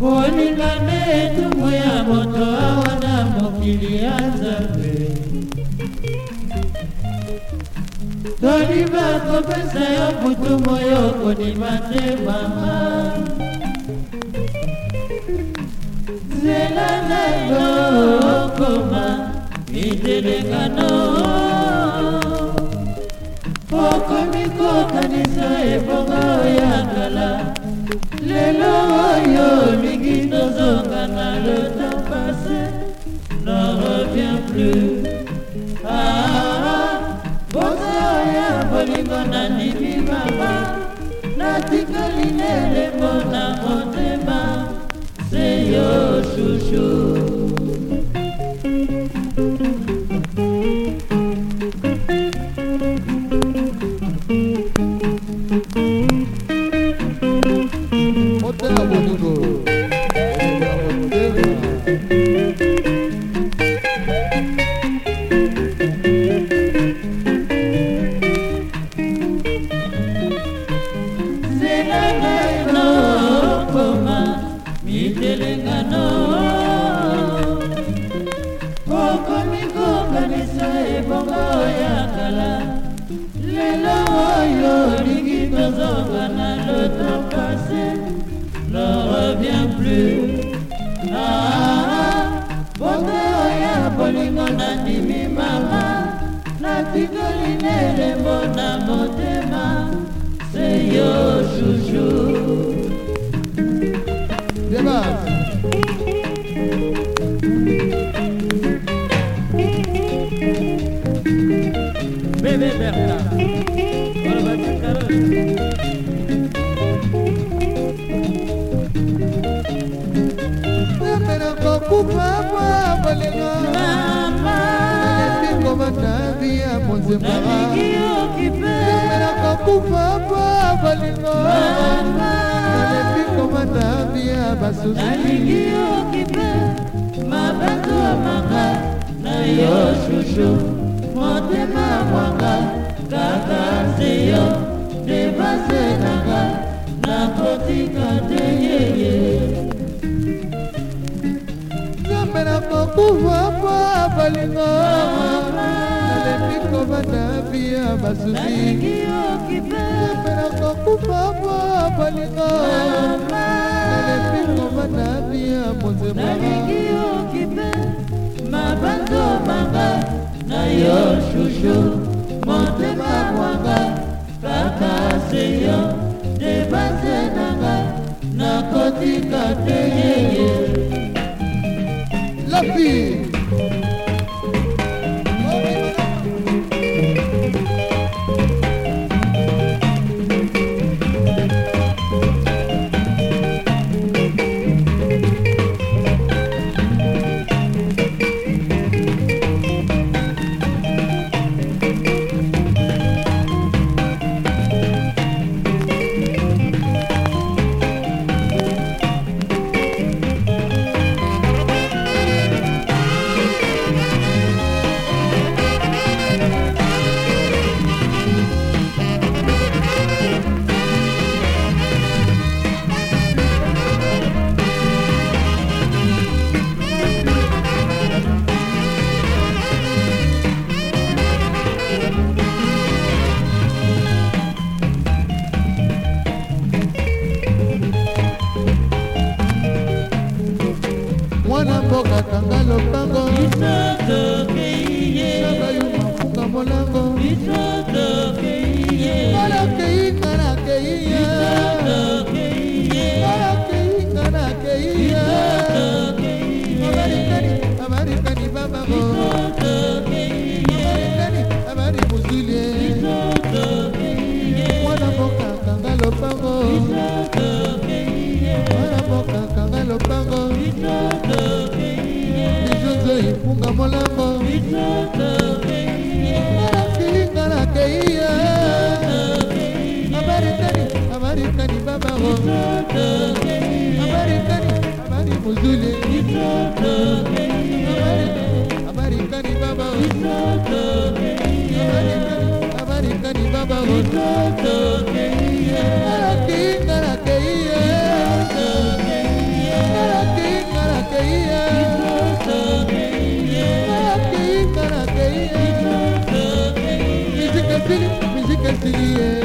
kolinga nde etumbu ya moto awa na mokili ya nzambe tolima kopesa yo butu moyo kondima te mama nzela na yo okoma midelekano okomi kokanisa ebongo ya kala lelo oyo olingi tozonga na le temps passé n'en revient plus ah, bote oyo bolingo nandimi mama natikali nele mpona motema seyo chuchu thank you na motema seyo juju debate bébé berta Kupa kwa balenga nzembaraaemelaka kufa pa balingo nalebi komata bia basusumabanzomanga na yo shushu motema mwanga kaka nseyo debasenanga nakotika te yeye nzambe nakokufa pa balingo ekobanda bia basusi napelaka kufa po balinga nalepi kobanda bia mozemaa mabando manga na yo shushu motema mwanga kaka seyo debase nanga nakotika te yeye lapi bolambo abarikani abarikani babao Yeah.